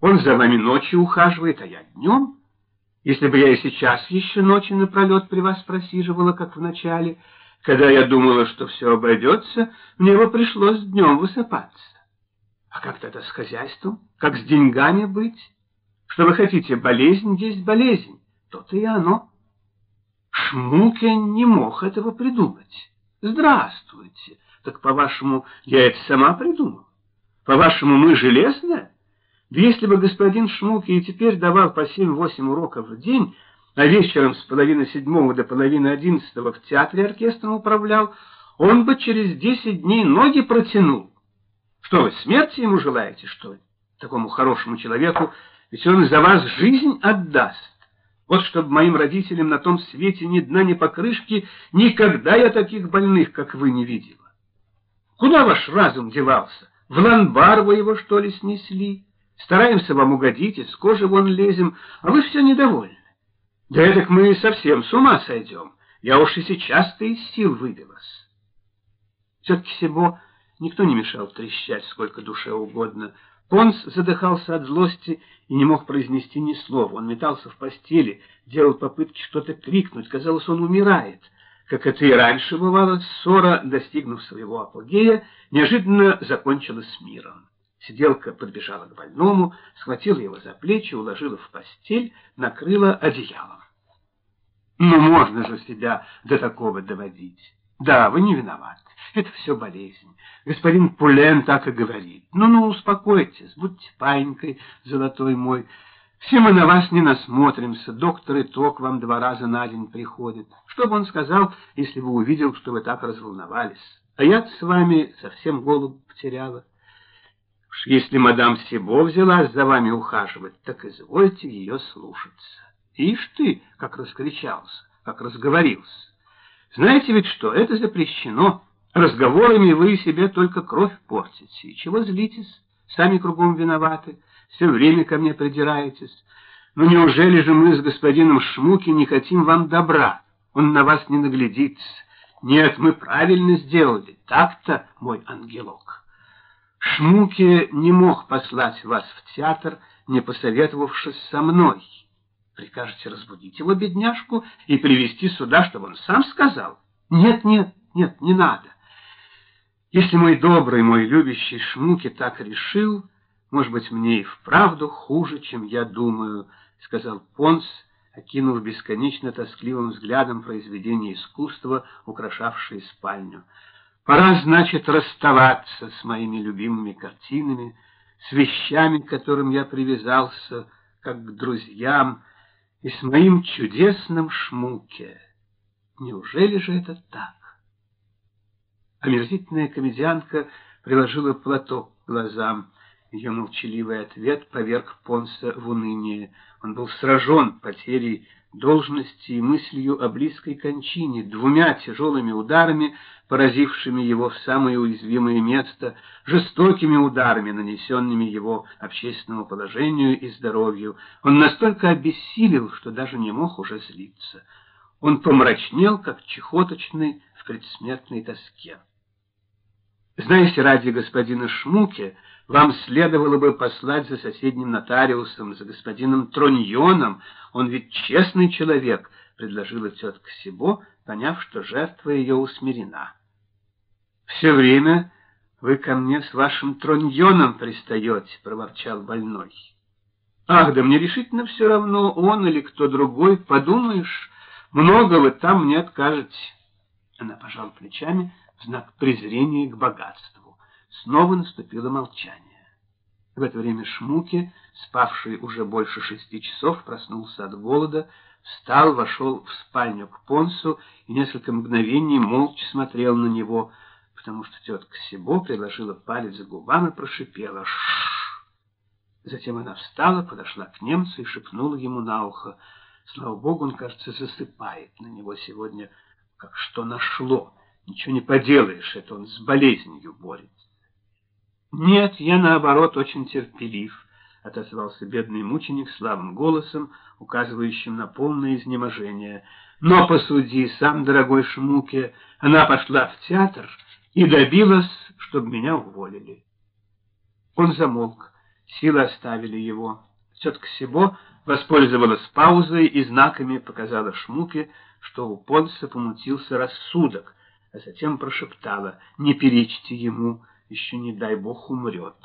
Он за вами ночью ухаживает, а я днем. Если бы я и сейчас еще ночи напролет при вас просиживала, как в начале, когда я думала, что все обойдется, мне бы пришлось днем высыпаться. А как тогда с хозяйством? Как с деньгами быть? Что вы хотите, болезнь есть болезнь, то-то и оно. Шмуке не мог этого придумать. Здравствуйте. Так, по-вашему, я это сама придумала? По-вашему, мы железные? Если бы господин Шмуке и теперь давал по семь-восемь уроков в день, а вечером с половины седьмого до половины одиннадцатого в театре оркестром управлял, он бы через десять дней ноги протянул. Что вы, смерти ему желаете, что ли? Такому хорошему человеку, ведь он за вас жизнь отдаст. Вот чтобы моим родителям на том свете ни дна, ни покрышки, никогда я таких больных, как вы, не видела. Куда ваш разум девался? В ланбар вы его, что ли, снесли? Стараемся вам угодить, из кожи вон лезем, а вы все недовольны. Да это мы совсем с ума сойдем. Я уж и сейчас-то из сил выбилась. Все-таки Себо никто не мешал трещать сколько душе угодно. Понс задыхался от злости и не мог произнести ни слова. Он метался в постели, делал попытки что-то крикнуть. Казалось, он умирает. Как это и раньше бывало, ссора, достигнув своего апогея, неожиданно закончилась миром. Сиделка подбежала к больному, схватила его за плечи, уложила в постель, накрыла одеялом. Ну, можно же себя до такого доводить. Да, вы не виноваты. Это все болезнь. Господин Пулен так и говорит. Ну-ну, успокойтесь, будьте паинькой, золотой мой. Все мы на вас не насмотримся. Доктор и то к вам два раза на день приходит. Что бы он сказал, если бы увидел, что вы так разволновались? А я с вами совсем голову потеряла. Если мадам Себо взялась за вами ухаживать, так извольте ее слушаться. Ишь ты, как раскричался, как разговорился. Знаете ведь что, это запрещено. Разговорами вы себе только кровь портите. И чего злитесь? Сами кругом виноваты. Все время ко мне придираетесь. Но неужели же мы с господином Шмуки не хотим вам добра? Он на вас не наглядится. Нет, мы правильно сделали. Так-то, мой ангелок. Шмуки не мог послать вас в театр, не посоветовавшись со мной. Прикажете разбудить его, бедняжку, и привести сюда, чтобы он сам сказал? Нет, нет, нет, не надо. Если мой добрый, мой любящий Шмуки так решил, может быть, мне и вправду хуже, чем я думаю, — сказал Понс, окинув бесконечно тоскливым взглядом произведение искусства, украшавшее спальню. Пора, значит, расставаться с моими любимыми картинами, с вещами, к которым я привязался, как к друзьям, и с моим чудесным Шмуке. Неужели же это так? Омерзительная комедиантка приложила платок к глазам. Ее молчаливый ответ поверг Понса в уныние. Он был сражен потерей должности и мыслью о близкой кончине, двумя тяжелыми ударами, поразившими его в самое уязвимое место, жестокими ударами, нанесенными его общественному положению и здоровью. Он настолько обессилел, что даже не мог уже злиться. Он помрачнел, как чехоточный в предсмертной тоске. Знаете, ради господина Шмуке вам следовало бы послать за соседним нотариусом, за господином Троньоном. Он ведь честный человек, — предложила тетка Сибо, поняв, что жертва ее усмирена. — Все время вы ко мне с вашим Троньоном пристаете, — проворчал больной. — Ах, да мне решительно все равно, он или кто другой, подумаешь, много вы там не откажете. Она пожала плечами, — в знак презрения к богатству. Снова наступило молчание. В это время Шмуке, спавший уже больше шести часов, проснулся от голода, встал, вошел в спальню к Понсу и несколько мгновений молча смотрел на него, потому что тетка Себо приложила палец к губам и прошипела «Шшш!». Затем она встала, подошла к немцу и шепнула ему на ухо. Слава богу, он, кажется, засыпает на него сегодня, как что нашло. Ничего не поделаешь, это он с болезнью борется. Нет, я, наоборот, очень терпелив, — отозвался бедный мученик слабым голосом, указывающим на полное изнеможение. Но посуди, сам, дорогой Шмуке, она пошла в театр и добилась, чтобы меня уволили. Он замолк Силы оставили его. Тетка Себо воспользовалась паузой и знаками показала Шмуке, что у Понса помутился рассудок, а затем прошептала «Не перечьте ему, еще не дай бог умрет».